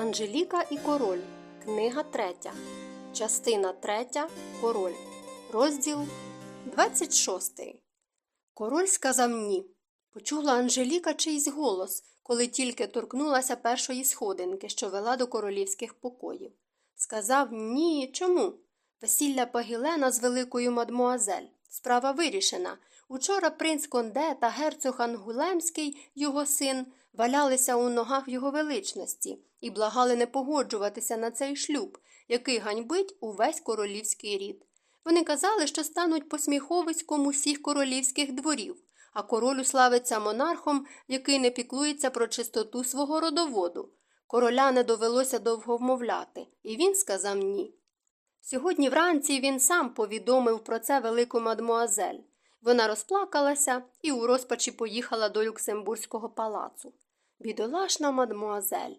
Анжеліка і король. Книга третя. Частина третя. Король. Розділ 26. Король сказав ні. Почула Анжеліка чийсь голос, коли тільки торкнулася першої сходинки, що вела до королівських покоїв. Сказав ні. Чому? Весілля Пагілена з великою мадмуазель. Справа вирішена. Учора принц Конде та герцог Ангулемський, його син, валялися у ногах його величності і благали не погоджуватися на цей шлюб, який ганьбить увесь королівський рід. Вони казали, що стануть посміховиськом усіх королівських дворів, а королю славиться монархом, який не піклується про чистоту свого родоводу. Короля не довелося довго вмовляти, і він сказав ні. Сьогодні вранці він сам повідомив про це велику мадмуазель. Вона розплакалася і у розпачі поїхала до Люксембурзького палацу. Бідолашна мадмуазель.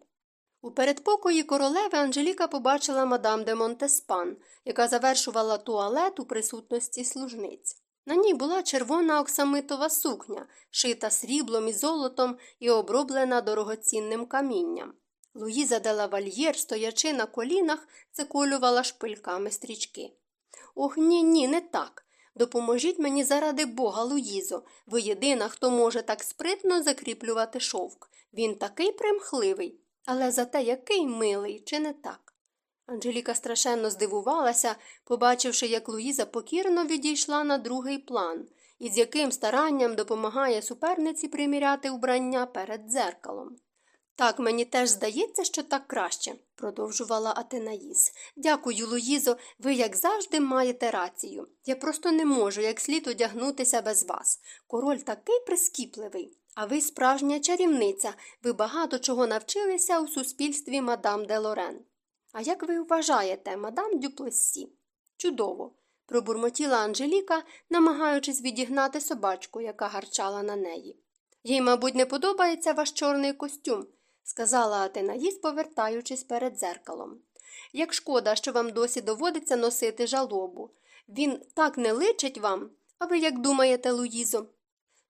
У передпокої королеви Анжеліка побачила мадам де Монтеспан, яка завершувала туалет у присутності служниць. На ній була червона оксамитова сукня, шита сріблом і золотом і оброблена дорогоцінним камінням. Луїза де лавальєр, стоячи на колінах, заколювала шпильками стрічки. Ох, ні, ні, не так. Допоможіть мені заради бога, Луїзо. Ви єдина, хто може так спритно закріплювати шовк. Він такий примхливий, але зате який милий, чи не так? Анжеліка страшенно здивувалася, побачивши, як Луїза покірно відійшла на другий план і з яким старанням допомагає суперниці приміряти вбрання перед дзеркалом. Так, мені теж здається, що так краще, продовжувала Атенаїс. Дякую, Луїзо, ви, як завжди, маєте рацію. Я просто не можу як слід одягнутися без вас. Король такий прискіпливий. А ви справжня чарівниця, ви багато чого навчилися у суспільстві мадам де Лорен. А як ви вважаєте, мадам Дюплессі? Чудово, пробурмотіла Анжеліка, намагаючись відігнати собачку, яка гарчала на неї. Їй, мабуть, не подобається ваш чорний костюм, сказала Атенаїс, повертаючись перед дзеркалом. Як шкода, що вам досі доводиться носити жалобу. Він так не личить вам, а ви як думаєте, Луїзо?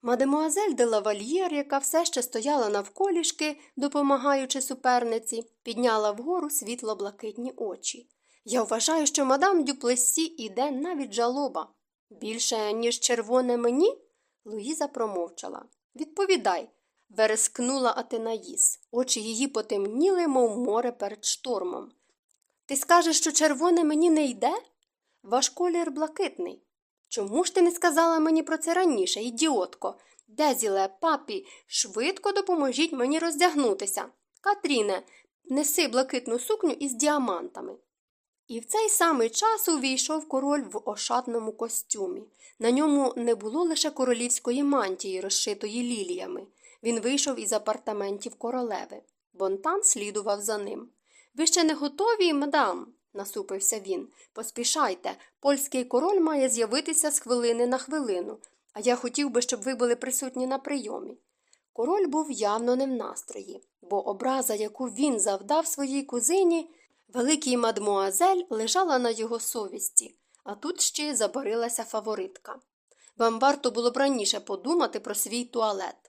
Мадемуазель де лавальєр, яка все ще стояла навколішки, допомагаючи суперниці, підняла вгору світло блакитні очі. Я вважаю, що мадам Дюплесі іде навіть жалоба. Більше, ніж червоне мені? Луїза промовчала. Відповідай, верескнула Атенаїс. Очі її потемніли, мов море перед штормом. Ти скажеш, що червоне мені не йде? Ваш колір блакитний. Чому ж ти не сказала мені про це раніше, ідіотко? Дезіле, папі, швидко допоможіть мені роздягнутися. Катріне, неси блакитну сукню із діамантами. І в цей самий час увійшов король в ошатному костюмі. На ньому не було лише королівської мантії, розшитої ліліями. Він вийшов із апартаментів королеви. Бонтан слідував за ним. Ви ще не готові, мадам? насупився він. Поспішайте, польський король має з'явитися з хвилини на хвилину, а я хотів би, щоб ви були присутні на прийомі. Король був явно не в настрої, бо образа, яку він завдав своїй кузині, великій мадмуазель, лежала на його совісті, а тут ще заборилася фаворитка. Вам варто було б раніше подумати про свій туалет.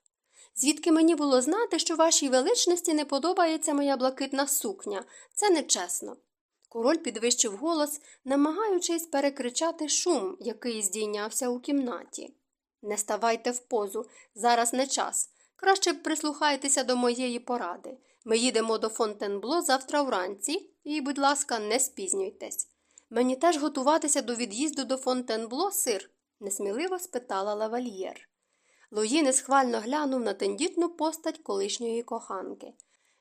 Звідки мені було знати, що вашій величності не подобається моя блакитна сукня, це нечесно. Король підвищив голос, намагаючись перекричати шум, який здійнявся у кімнаті. Не ставайте в позу, зараз не час. Краще б прислухайтеся до моєї поради. Ми їдемо до Фонтенбло завтра вранці і, будь ласка, не спізнюйтесь. Мені теж готуватися до від'їзду до Фонтенбло, сир? несміливо спитала лавальєр. Луї несхвально глянув на тендітну постать колишньої коханки.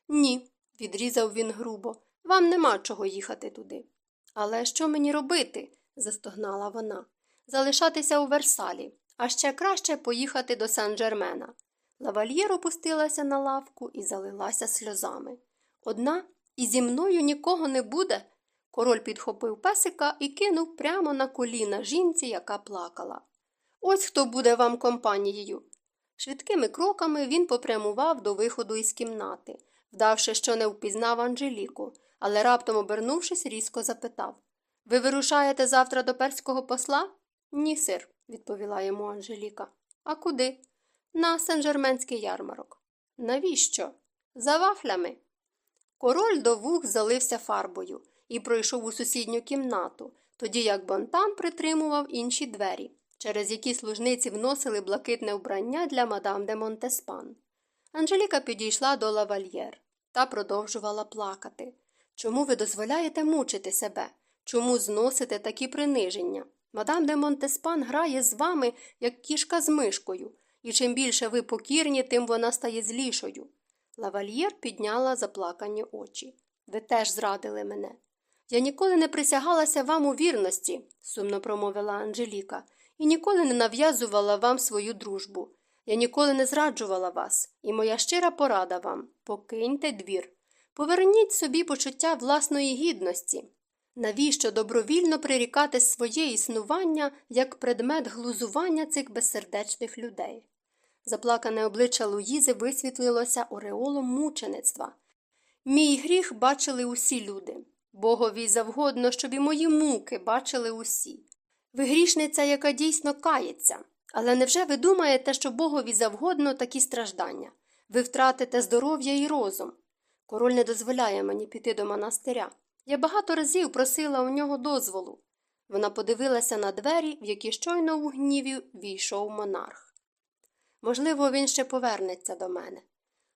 Ні, відрізав він грубо. Вам нема чого їхати туди. Але що мені робити? застогнала вона. Залишатися у Версалі, а ще краще поїхати до Сан-Джермена. Лавальєр опустилася на лавку і залилася сльозами. Одна і зі мною нікого не буде. Король підхопив песика і кинув прямо на коліна жінці, яка плакала. Ось хто буде вам компанією. Швидкими кроками він попрямував до виходу із кімнати, вдавши, що не впізнав Анжеліку, але раптом, обернувшись, різко запитав Ви вирушаєте завтра до перського посла? Ні, сир, відповіла йому Анжеліка. А куди? На Сен-Жерменський ярмарок. Навіщо? За вафлями. Король до вух залився фарбою і пройшов у сусідню кімнату, тоді як Бонтан притримував інші двері, через які служниці вносили блакитне вбрання для мадам де Монтеспан. Анжеліка підійшла до лавальєр та продовжувала плакати. Чому ви дозволяєте мучити себе? Чому зносите такі приниження? Мадам де Монтеспан грає з вами, як кішка з мишкою, і чим більше ви покірні, тим вона стає злішою. Лавальєр підняла заплакані очі. Ви теж зрадили мене. Я ніколи не присягалася вам у вірності, сумно промовила Анжеліка, і ніколи не нав'язувала вам свою дружбу. Я ніколи не зраджувала вас, і моя щира порада вам покиньте двір. Поверніть собі почуття власної гідності. Навіщо добровільно прирікати своє існування як предмет глузування цих безсердечних людей? Заплакане обличчя Луїзи висвітлилося ореолом мучеництва. Мій гріх бачили усі люди. Богові завгодно, щоб і мої муки бачили усі. Ви грішниця, яка дійсно кається. Але невже ви думаєте, що Богові завгодно такі страждання? Ви втратите здоров'я і розум. Король не дозволяє мені піти до монастиря. Я багато разів просила у нього дозволу. Вона подивилася на двері, в які щойно у гніві війшов монарх. Можливо, він ще повернеться до мене.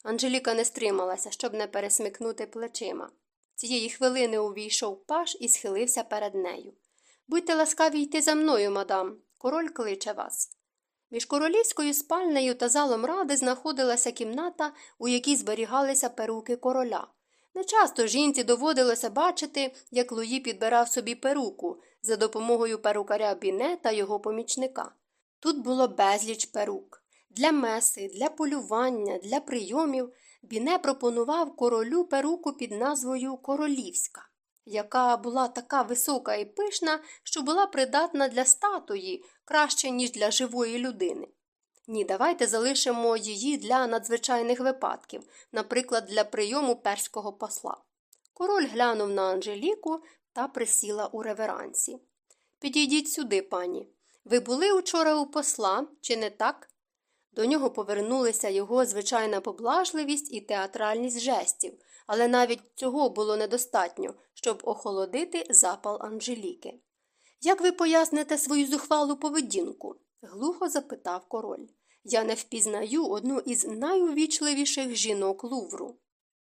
Анжеліка не стрималася, щоб не пересмикнути плечима. Цієї хвилини увійшов паш і схилився перед нею. Будьте ласкаві йти за мною, мадам. Король кличе вас. Між королівською спальнею та залом ради знаходилася кімната, у якій зберігалися перуки короля. Нечасто жінці доводилося бачити, як Луї підбирав собі перуку за допомогою перукаря Біне та його помічника. Тут було безліч перук. Для меси, для полювання, для прийомів Біне пропонував королю перуку під назвою Королівська, яка була така висока і пишна, що була придатна для статуї краще, ніж для живої людини. Ні, давайте залишимо її для надзвичайних випадків, наприклад, для прийому перського посла. Король глянув на Анжеліку та присіла у реверансі. Підійдіть сюди, пані. Ви були учора у посла, чи не так? До нього повернулися його звичайна поблажливість і театральність жестів, але навіть цього було недостатньо, щоб охолодити запал Анжеліки. Як ви поясните свою зухвалу поведінку? глухо запитав король. Я не впізнаю одну із найувічливіших жінок Лувру.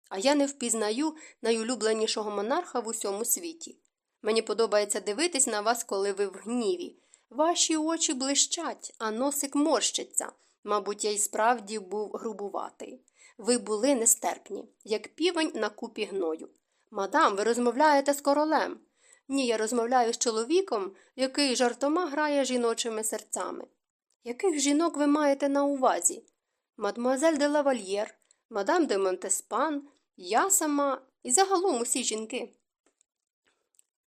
А я не впізнаю найулюбленішого монарха в усьому світі. Мені подобається дивитись на вас, коли ви в гніві. Ваші очі блищать, а носик морщиться. Мабуть, я й справді був грубуватий. Ви були нестерпні, як півень на купі гною. Мадам, ви розмовляєте з королем. Ні, я розмовляю з чоловіком, який жартома грає жіночими серцями. Яких жінок ви маєте на увазі? Мадмуазель де лавальєр, мадам де Монтеспан, я сама і загалом усі жінки.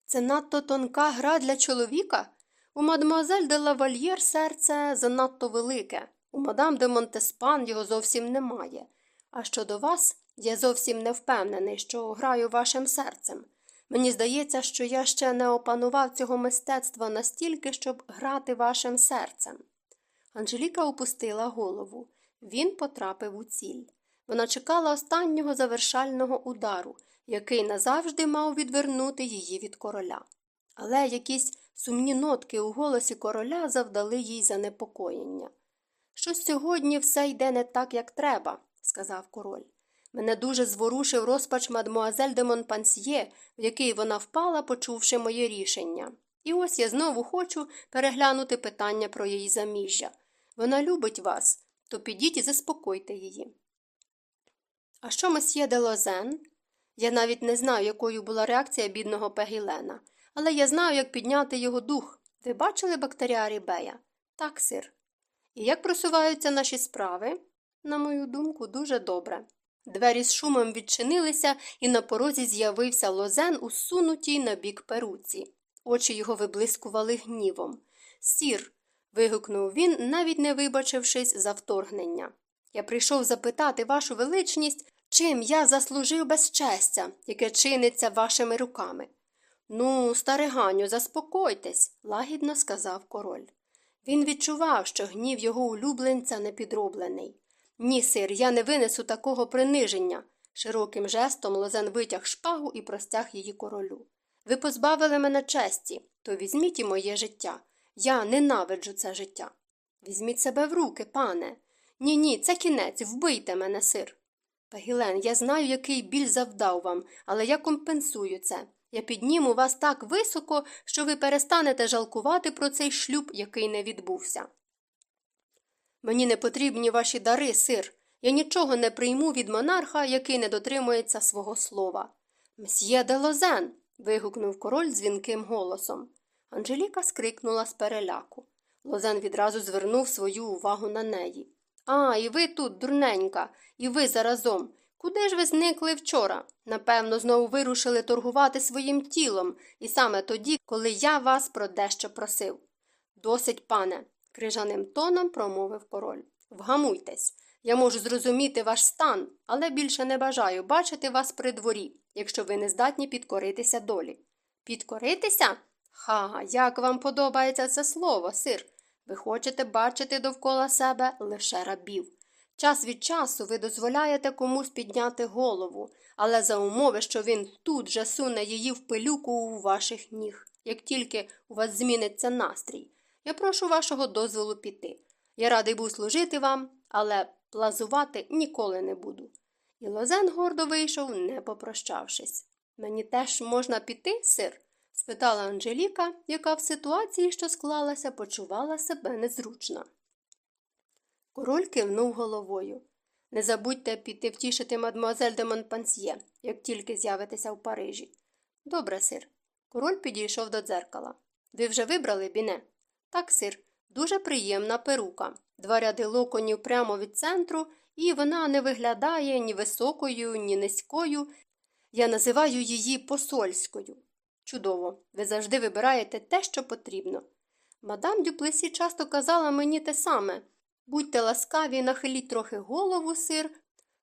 Це надто тонка гра для чоловіка? У мадмуазель де лавальєр серце занадто велике, у мадам де Монтеспан його зовсім немає. А щодо вас, я зовсім не впевнений, що граю вашим серцем. Мені здається, що я ще не опанував цього мистецтва настільки, щоб грати вашим серцем. Анжеліка опустила голову. Він потрапив у ціль. Вона чекала останнього завершального удару, який назавжди мав відвернути її від короля. Але якісь сумні нотки у голосі короля завдали їй занепокоєння. Щось сьогодні все йде не так, як треба, сказав король. Мене дуже зворушив розпач мадмуазель де Монпансьє, в який вона впала, почувши моє рішення. І ось я знову хочу переглянути питання про її заміжжя. Вона любить вас, то підіть і заспокойте її. А що месьє де Лозен? Я навіть не знаю, якою була реакція бідного Пегілена, але я знаю, як підняти його дух. Ви бачили бактеріарі Бея? Так, сир. І як просуваються наші справи? На мою думку, дуже добре. Двері з шумом відчинилися, і на порозі з'явився лозен, усунутій на бік перуці. Очі його виблискували гнівом. Сір. вигукнув він, навіть не вибачившись за вторгнення. Я прийшов запитати вашу величність, чим я заслужив безчестя, яке чиниться вашими руками. Ну, стариганю, заспокойтесь, лагідно сказав король. Він відчував, що гнів його улюбленця не підроблений. Ні, сир, я не винесу такого приниження. Широким жестом Лозен витяг шпагу і простяг її королю. Ви позбавили мене честі, то візьміть і моє життя. Я ненавиджу це життя. Візьміть себе в руки, пане. Ні, ні, це кінець, вбийте мене, сир. Пагілен, я знаю, який біль завдав вам, але я компенсую це. Я підніму вас так високо, що ви перестанете жалкувати про цей шлюб, який не відбувся. Мені не потрібні ваші дари, сир. Я нічого не прийму від монарха, який не дотримується свого слова. Мсьє де Лозен. вигукнув король дзвінким голосом. Анжеліка скрикнула з переляку. Лозен відразу звернув свою увагу на неї. А, і ви тут, дурненька, і ви заразом. Куди ж ви зникли вчора? Напевно, знову вирушили торгувати своїм тілом, і саме тоді, коли я вас про дещо просив. Досить, пане, крижаним тоном промовив король. Вгамуйтесь. Я можу зрозуміти ваш стан, але більше не бажаю бачити вас при дворі, якщо ви не здатні підкоритися долі. Підкоритися? Ха, як вам подобається це слово, сир. Ви хочете бачити довкола себе лише рабів. Час від часу ви дозволяєте комусь підняти голову, але за умови, що він тут же суне її в пилюку у ваших ніг, як тільки у вас зміниться настрій. Я прошу вашого дозволу піти. Я радий був служити вам, але плазувати ніколи не буду. І Лозен гордо вийшов, не попрощавшись. Мені теж можна піти, сир? спитала Анжеліка, яка в ситуації, що склалася, почувала себе незручно. Король кивнув головою. Не забудьте піти втішити мадмуазель де Монпансьє, як тільки з'явитеся в Парижі. Добре, сир. Король підійшов до дзеркала. Ви вже вибрали біне? Так, сир, дуже приємна перука. Два ряди локонів прямо від центру, і вона не виглядає ні високою, ні низькою. Я називаю її посольською. Чудово, ви завжди вибираєте те, що потрібно. Мадам Дюплесі часто казала мені те саме будьте ласкаві, нахиліть трохи голову, сир,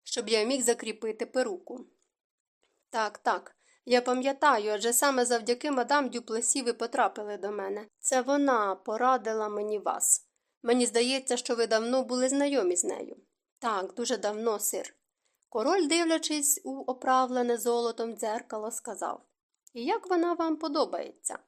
щоб я міг закріпити перуку. Так, так, я пам'ятаю, адже саме завдяки мадам Дюплесі ви потрапили до мене. Це вона порадила мені вас. Мені здається, що ви давно були знайомі з нею. Так, дуже давно, сир. Король, дивлячись у оправлене золотом дзеркало, сказав І як вона вам подобається?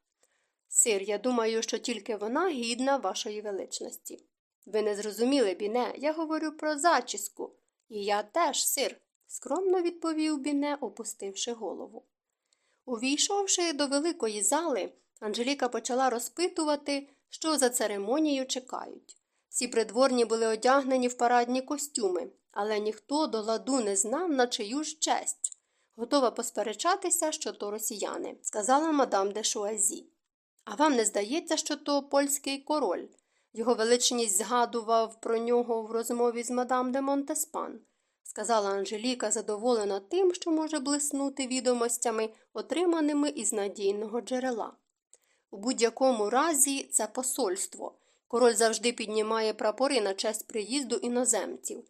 Сир, я думаю, що тільки вона гідна вашої величності. Ви не зрозуміли, Біне, я говорю про зачіску. І я теж, сир, скромно відповів Біне, опустивши голову. Увійшовши до великої зали, Анжеліка почала розпитувати, що за церемонію чекають. Всі придворні були одягнені в парадні костюми, але ніхто до ладу не знав, на чию ж честь. Готова посперечатися, що то росіяни, сказала мадам де Шуазі. А вам не здається, що то польський король? Його величність згадував про нього в розмові з мадам де Монтеспан, сказала Анжеліка, задоволена тим, що може блиснути відомостями, отриманими із надійного джерела. У будь-якому разі це посольство. Король завжди піднімає прапори на честь приїзду іноземців.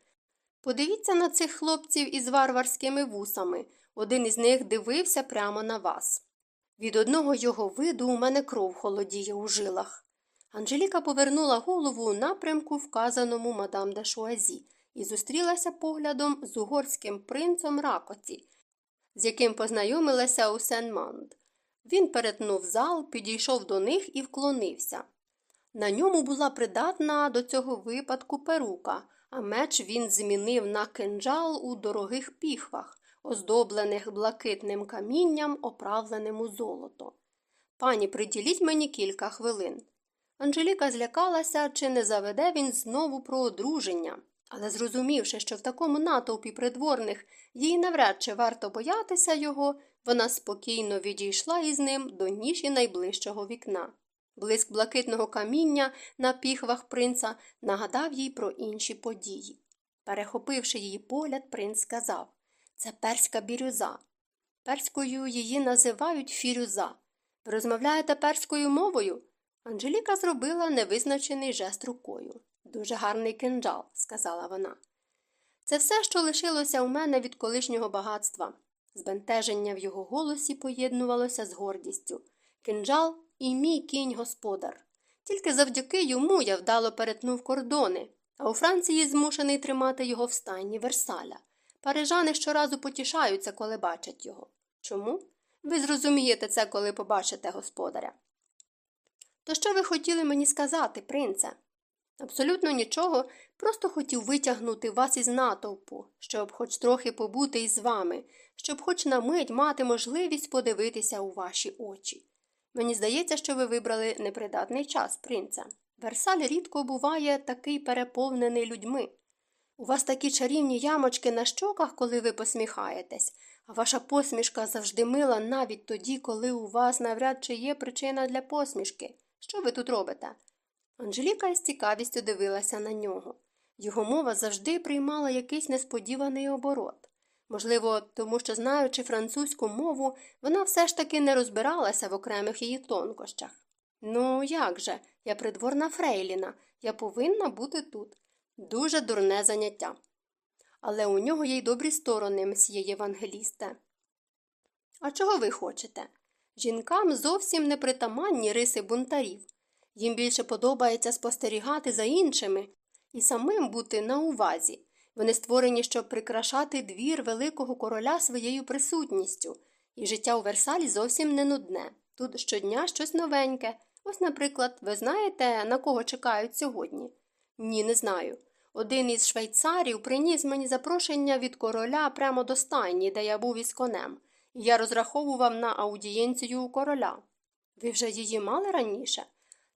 Подивіться на цих хлопців із варварськими вусами. Один із них дивився прямо на вас. Від одного його виду у мене кров холодіє у жилах. Анжеліка повернула голову у напрямку, вказаному мадам де Шуазі, і зустрілася поглядом з угорським принцем Ракоці, з яким познайомилася у Сен-Манд. Він перетнув зал, підійшов до них і вклонився. На ньому була придатна до цього випадку перука, а меч він змінив на кинджал у дорогих піхвах, оздоблених блакитним камінням, оправленим у золото. Пані, приділіть мені кілька хвилин. Анжеліка злякалася, чи не заведе він знову про одруження, але, зрозумівши, що в такому натовпі придворних їй навряд чи варто боятися його, вона спокійно відійшла із ним до ніші найближчого вікна. Блиск блакитного каміння на піхвах принца нагадав їй про інші події. Перехопивши її погляд, принц сказав це перська бірюза. Перською її називають фірюза. Ви розмовляєте перською мовою? Анжеліка зробила невизначений жест рукою. Дуже гарний кинджал, сказала вона. Це все, що лишилося у мене від колишнього багатства. Збентеження в його голосі поєднувалося з гордістю. Кинджал і мій кінь господар. Тільки завдяки йому я вдало перетнув кордони, а у Франції змушений тримати його в стайні Версаля. Парижани щоразу потішаються, коли бачать його. Чому? Ви зрозумієте це, коли побачите господаря. То що ви хотіли мені сказати, принце? Абсолютно нічого, просто хотів витягнути вас із натовпу, щоб хоч трохи побути із вами, щоб хоч на мить мати можливість подивитися у ваші очі. Мені здається, що ви вибрали непридатний час, принце. Версаль рідко буває такий переповнений людьми. У вас такі чарівні ямочки на щоках, коли ви посміхаєтесь, а ваша посмішка завжди мила навіть тоді, коли у вас навряд чи є причина для посмішки. Що ви тут робите? Анжеліка із цікавістю дивилася на нього. Його мова завжди приймала якийсь несподіваний оборот. Можливо, тому що, знаючи французьку мову, вона все ж таки не розбиралася в окремих її тонкощах. Ну, як же, я придворна Фрейліна, я повинна бути тут. Дуже дурне заняття. Але у нього є й добрі сторони, мсьє Євангелісте. А чого ви хочете? Жінкам зовсім не притаманні риси бунтарів. Їм більше подобається спостерігати за іншими і самим бути на увазі. Вони створені, щоб прикрашати двір великого короля своєю присутністю, і життя у Версалі зовсім не нудне. Тут щодня щось новеньке. Ось, наприклад, ви знаєте, на кого чекають сьогодні? Ні, не знаю. Один із швейцарів приніс мені запрошення від короля прямо до стайні, де я був із конем, я розраховував на аудієнцію у короля. Ви вже її мали раніше?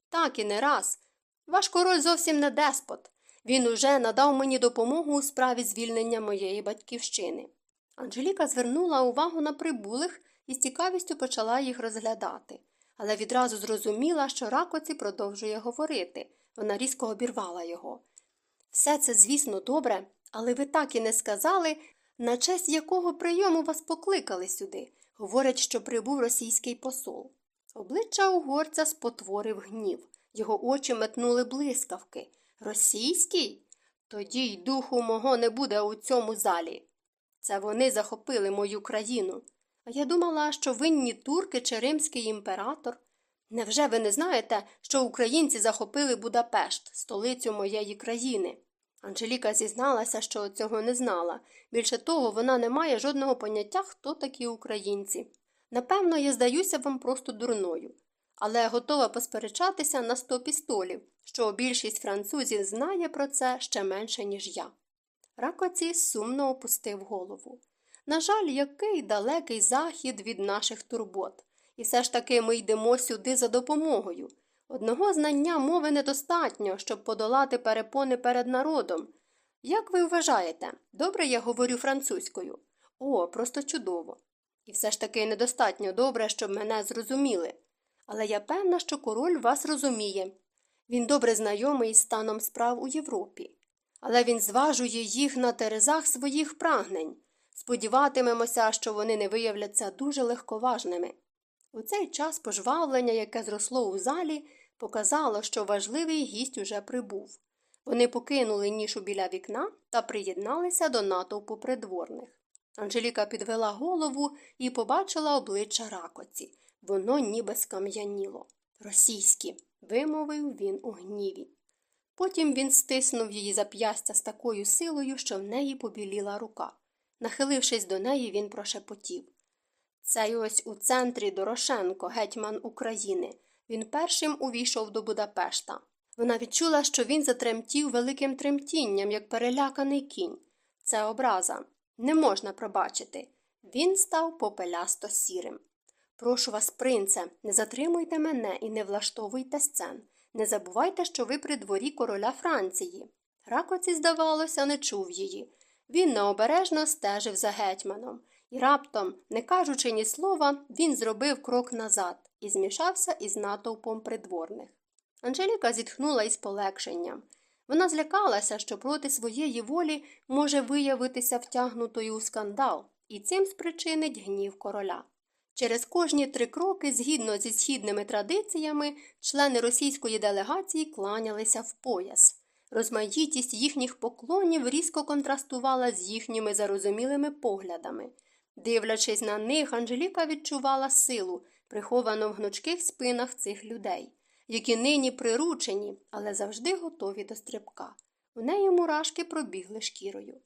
Так і не раз. Ваш король зовсім не деспот. Він уже надав мені допомогу у справі звільнення моєї батьківщини. Анжеліка звернула увагу на прибулих і з цікавістю почала їх розглядати, але відразу зрозуміла, що ракоці продовжує говорити. Вона різко обірвала його. Все це, звісно, добре, але ви так і не сказали, на честь якого прийому вас покликали сюди. Говорять, що прибув російський посол. Обличчя угорця спотворив гнів. Його очі метнули блискавки. Російський? Тоді й духу мого не буде у цьому залі. Це вони захопили мою країну. А я думала, що винні турки чи римський імператор. Невже ви не знаєте, що українці захопили Будапешт, столицю моєї країни? Анжеліка зізналася, що цього не знала. Більше того, вона не має жодного поняття, хто такі українці. Напевно, я здаюся вам просто дурною, але готова посперечатися на сто пістолів, що більшість французів знає про це ще менше, ніж я. Ракоці сумно опустив голову. На жаль, який далекий захід від наших турбот. І все ж таки ми йдемо сюди за допомогою. Одного знання мови недостатньо, щоб подолати перепони перед народом. Як ви вважаєте, добре я говорю французькою? О, просто чудово. І все ж таки недостатньо добре, щоб мене зрозуміли. Але я певна, що король вас розуміє. Він добре знайомий із станом справ у Європі. Але він зважує їх на терезах своїх прагнень. Сподіватимемося, що вони не виявляться дуже легковажними. У цей час пожвавлення, яке зросло у залі, показало, що важливий гість уже прибув. Вони покинули нішу біля вікна та приєдналися до натовпу придворних. Анжеліка підвела голову і побачила обличчя ракоці. Воно ніби скам'яніло. Російські, вимовив він у гніві. Потім він стиснув її зап'ястя з такою силою, що в неї побіліла рука. Нахилившись до неї, він прошепотів. Цей ось у центрі Дорошенко, гетьман України. Він першим увійшов до Будапешта. Вона відчула, що він затремтів великим тремтінням, як переляканий кінь. Це образа. Не можна пробачити. Він став попелясто сірим. Прошу вас, принце, не затримуйте мене і не влаштовуйте сцен. Не забувайте, що ви при дворі короля Франції. Ракоці, здавалося, не чув її. Він необережно стежив за гетьманом, і раптом, не кажучи ні слова, він зробив крок назад і змішався із натовпом придворних. Анжеліка зітхнула із полегшенням. Вона злякалася, що проти своєї волі може виявитися втягнутою у скандал, і цим спричинить гнів короля. Через кожні три кроки, згідно зі східними традиціями, члени російської делегації кланялися в пояс. Розмаїтість їхніх поклонів різко контрастувала з їхніми зарозумілими поглядами. Дивлячись на них, Анжеліка відчувала силу, приховану в гнучких спинах цих людей, які нині приручені, але завжди готові до стрибка. У неї мурашки пробігли шкірою.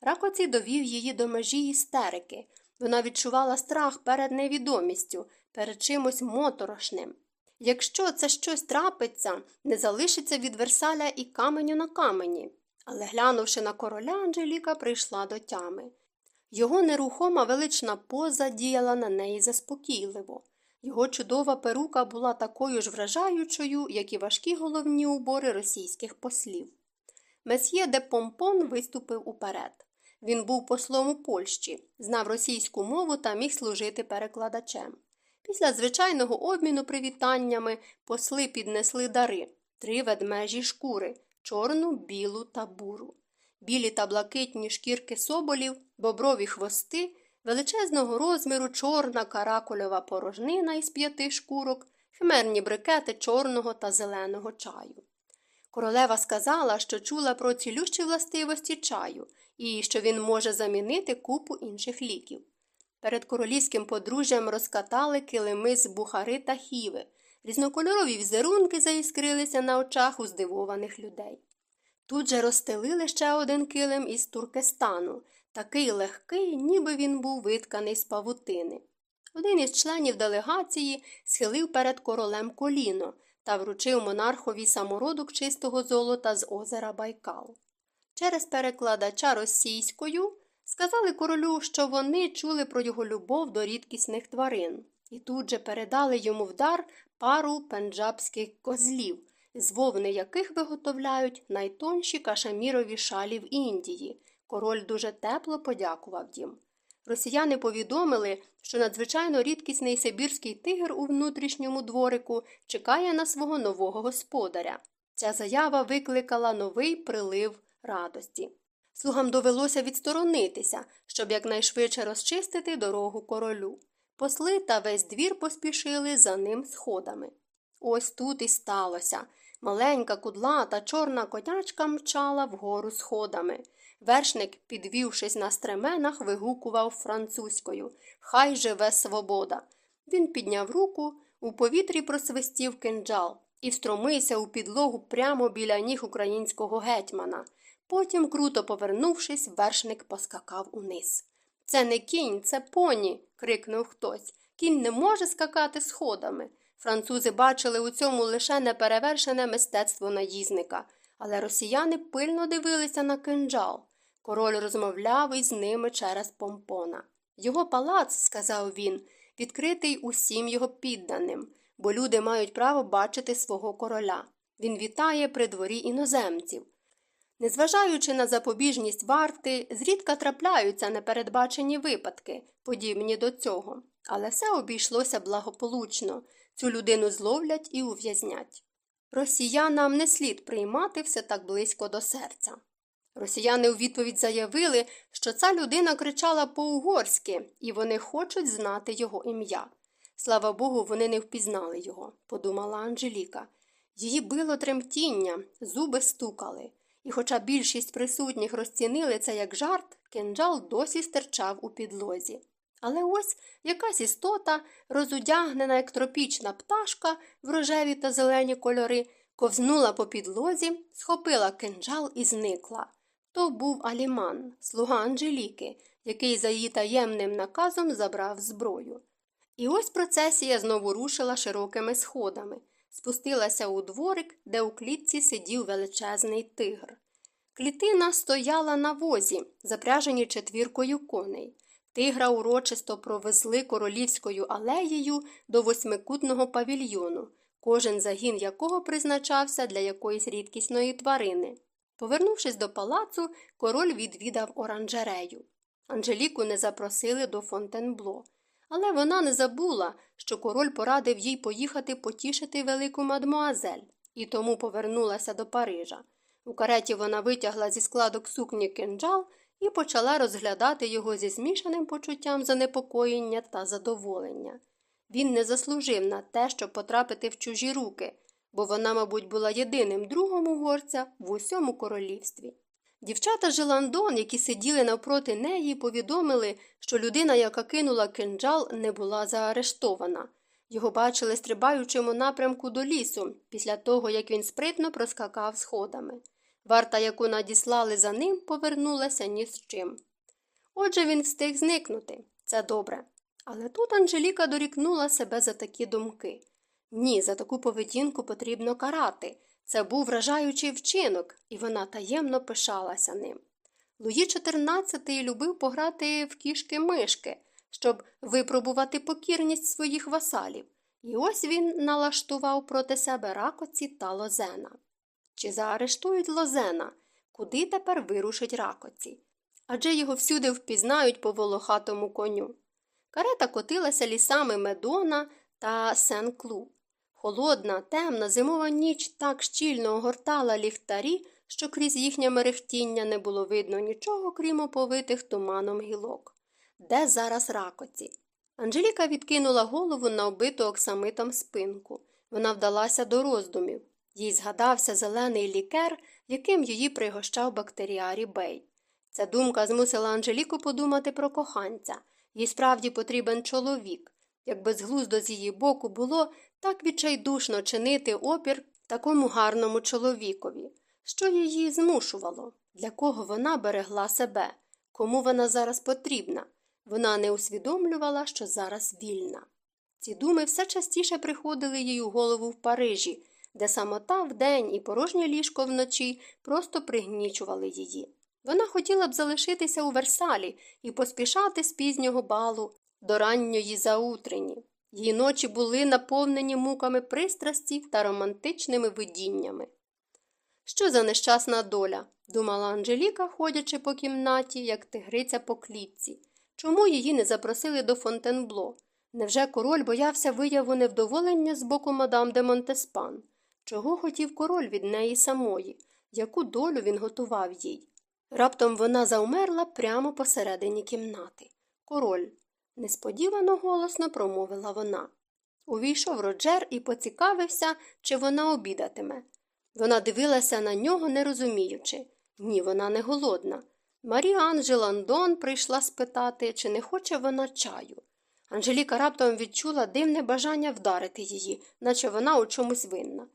Ракоці довів її до межі істерики. Вона відчувала страх перед невідомістю, перед чимось моторошним. Якщо це щось трапиться, не залишиться від Версаля і каменю на камені. Але глянувши на короля, Анжеліка прийшла до тями. Його нерухома велична поза діяла на неї заспокійливо. Його чудова перука була такою ж вражаючою, як і важкі головні убори російських послів. Месьє де Помпон виступив уперед. Він був послом у Польщі, знав російську мову та міг служити перекладачем. Після звичайного обміну привітаннями посли піднесли дари три ведмежі шкури чорну, білу та буру. Білі та блакитні шкірки соболів, боброві хвости, величезного розміру чорна каракульова порожнина із п'яти шкурок, хмерні брикети чорного та зеленого чаю. Королева сказала, що чула про цілющі властивості чаю і що він може замінити купу інших ліків. Перед королівським подружжям розкатали килими з бухари та хіви, різнокольорові візерунки заіскрилися на очах у здивованих людей. Тут же розстелили ще один килим із Туркестану, такий легкий, ніби він був витканий з павутини. Один із членів делегації схилив перед королем коліно та вручив монархові самородок чистого золота з озера Байкал. Через перекладача російською сказали королю, що вони чули про його любов до рідкісних тварин, і тут же передали йому в дар пару пенджабських козлів, з вовни яких виготовляють найтонші кашемірові шалі в Індії. Король дуже тепло подякував їм. Росіяни повідомили, що надзвичайно рідкісний сибірський тигр у внутрішньому дворику чекає на свого нового господаря. Ця заява викликала новий прилив радості. Слугам довелося відсторонитися, щоб якнайшвидше розчистити дорогу королю. Посли та весь двір поспішили за ним сходами. Ось тут і сталося. Маленька кудлата чорна конячка мчала вгору сходами. Вершник, підвівшись на стременах, вигукував французькою Хай живе свобода. Він підняв руку, у повітрі просвистів кинджал і встромився у підлогу прямо біля ніг українського гетьмана. Потім, круто повернувшись, вершник поскакав униз. Це не кінь, це поні. крикнув хтось. Кінь не може скакати сходами. Французи бачили у цьому лише неперевершене мистецтво наїзника, але росіяни пильно дивилися на кинджал. Король розмовляв із ними через помпона. Його палац, сказав він, відкритий усім його підданим, бо люди мають право бачити свого короля. Він вітає при дворі іноземців. Незважаючи на запобіжність варти, зрідка трапляються непередбачені випадки, подібні до цього, але все обійшлося благополучно цю людину зловлять і ув'язнять. Росіянам не слід приймати все так близько до серця. Росіяни у відповідь заявили, що ця людина кричала по-угорськи, і вони хочуть знати його ім'я. Слава Богу, вони не впізнали його, подумала Анжеліка. Її било тремтіння, зуби стукали, і, хоча більшість присутніх розцінили це як жарт, кинджал досі стирчав у підлозі. Але ось якась істота, розудягнена як тропічна пташка в рожеві та зелені кольори, ковзнула по підлозі, схопила кинджал і зникла. То був Аліман, слуга Анжеліки, який за її таємним наказом забрав зброю. І ось процесія знову рушила широкими сходами, спустилася у дворик, де у клітці сидів величезний тигр. Клітина стояла на возі, запряжені четвіркою коней. Тигра урочисто провезли королівською алеєю до восьмикутного павільйону, кожен загін якого призначався для якоїсь рідкісної тварини. Повернувшись до палацу, король відвідав оранжерею. Анжеліку не запросили до Фонтенбло, але вона не забула, що король порадив їй поїхати потішити велику мадмуазель, і тому повернулася до Парижа. У кареті вона витягла зі складок сукні кинджал і почала розглядати його зі змішаним почуттям занепокоєння та задоволення. Він не заслужив на те, щоб потрапити в чужі руки, бо вона, мабуть, була єдиним другом угорця в усьому королівстві. Дівчата Желандон, які сиділи навпроти неї, повідомили, що людина, яка кинула кинджал, не була заарештована. Його бачили стрибаючому напрямку до лісу, після того, як він спритно проскакав сходами. Варта, яку надіслали за ним, повернулася ні з чим. Отже, він встиг зникнути. Це добре. Але тут Анжеліка дорікнула себе за такі думки. Ні, за таку поведінку потрібно карати. Це був вражаючий вчинок, і вона таємно пишалася ним. Луї XIV любив пограти в кішки мишки, щоб випробувати покірність своїх васалів, і ось він налаштував проти себе ракоці та лозена. Чи заарештують лозена? Куди тепер вирушить ракоці? Адже його всюди впізнають по волохатому коню. Карета котилася лісами Медона та Сен-Клу. Холодна, темна, зимова ніч так щільно огортала ліхтарі, що крізь їхнє мерехтіння не було видно нічого, крім оповитих туманом гілок. Де зараз ракоці? Анжеліка відкинула голову на оббиту оксамитом спинку. Вона вдалася до роздумів. Їй згадався зелений лікер, яким її пригощав бактеріарі Бей. Ця думка змусила Анжеліку подумати про коханця. Їй справді потрібен чоловік. Як безглуздо з її боку було так відчайдушно чинити опір такому гарному чоловікові, що її змушувало, для кого вона берегла себе, кому вона зараз потрібна. Вона не усвідомлювала, що зараз вільна. Ці думи все частіше приходили їй у голову в Парижі, де самота вдень і порожнє ліжко вночі просто пригнічували її. Вона хотіла б залишитися у Версалі і поспішати з пізнього балу до ранньої заутрені. Її ночі були наповнені муками пристрастів та романтичними видіннями. Що за нещасна доля, думала Анжеліка, ходячи по кімнаті, як тигриця по клітці. Чому її не запросили до Фонтенбло? Невже король боявся вияву невдоволення з боку мадам де Монтеспан? Чого хотів король від неї самої, яку долю він готував їй? Раптом вона заумерла прямо посередині кімнати. Король, несподівано голосно промовила вона. Увійшов Роджер і поцікавився, чи вона обідатиме. Вона дивилася на нього, не розуміючи. Ні, вона не голодна. Марія Анжі Ландон прийшла спитати, чи не хоче вона чаю. Анжеліка раптом відчула дивне бажання вдарити її, наче вона у чомусь винна.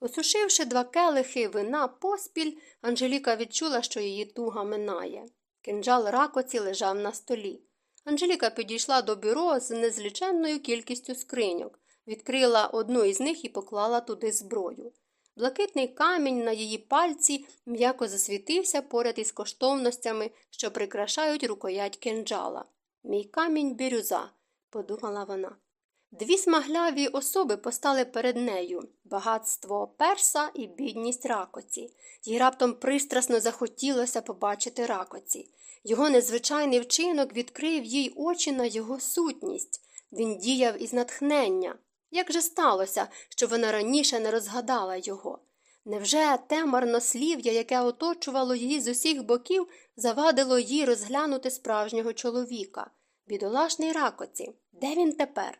Осушивши два келихи вина поспіль, Анжеліка відчула, що її туга минає. Кинджал ракоці лежав на столі. Анжеліка підійшла до бюро з незліченною кількістю скриньок, відкрила одну із них і поклала туди зброю. Блакитний камінь на її пальці м'яко засвітився поряд із коштовностями, що прикрашають рукоять кинджала. Мій камінь бірюза, подумала вона. Дві смагляві особи постали перед нею багатство перса і бідність ракоці. Їй раптом пристрасно захотілося побачити ракоці. Його незвичайний вчинок відкрив їй очі на його сутність. Він діяв із натхнення. Як же сталося, що вона раніше не розгадала його? Невже те марнослів'я, яке оточувало її з усіх боків, завадило їй розглянути справжнього чоловіка? Бідолашний ракоці, де він тепер?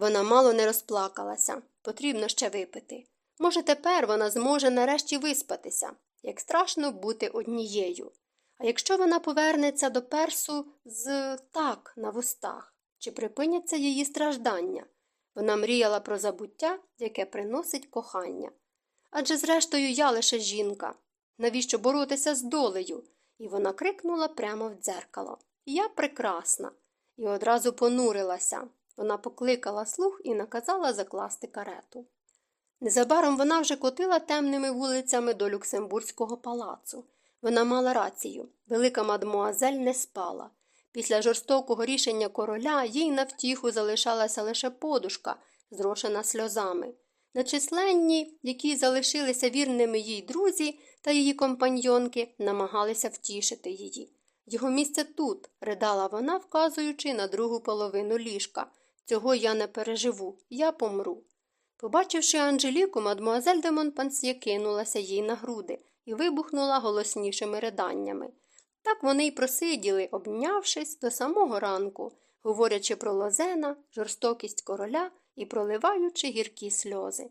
Вона мало не розплакалася, потрібно ще випити. Може, тепер вона зможе нарешті виспатися, як страшно бути однією. А якщо вона повернеться до персу з так на вустах, чи припиняться її страждання? Вона мріяла про забуття, яке приносить кохання. Адже, зрештою, я лише жінка. Навіщо боротися з долею? І вона крикнула прямо в дзеркало Я прекрасна. І одразу понурилася. Вона покликала слух і наказала закласти карету. Незабаром вона вже котила темними вулицями до Люксембурзького палацу. Вона мала рацію велика мадмуазель не спала. Після жорстокого рішення короля їй на втіху залишалася лише подушка, зрошена сльозами. Начисленні, які залишилися вірними їй друзі та її компаньйонки, намагалися втішити її. Його місце тут, ридала вона, вказуючи на другу половину ліжка. Цього я не переживу, я помру. Побачивши Анжеліку, мадмуазель де Монпансьє кинулася їй на груди і вибухнула голоснішими риданнями. Так вони й просиділи, обнявшись до самого ранку, говорячи про лозена, жорстокість короля і проливаючи гіркі сльози.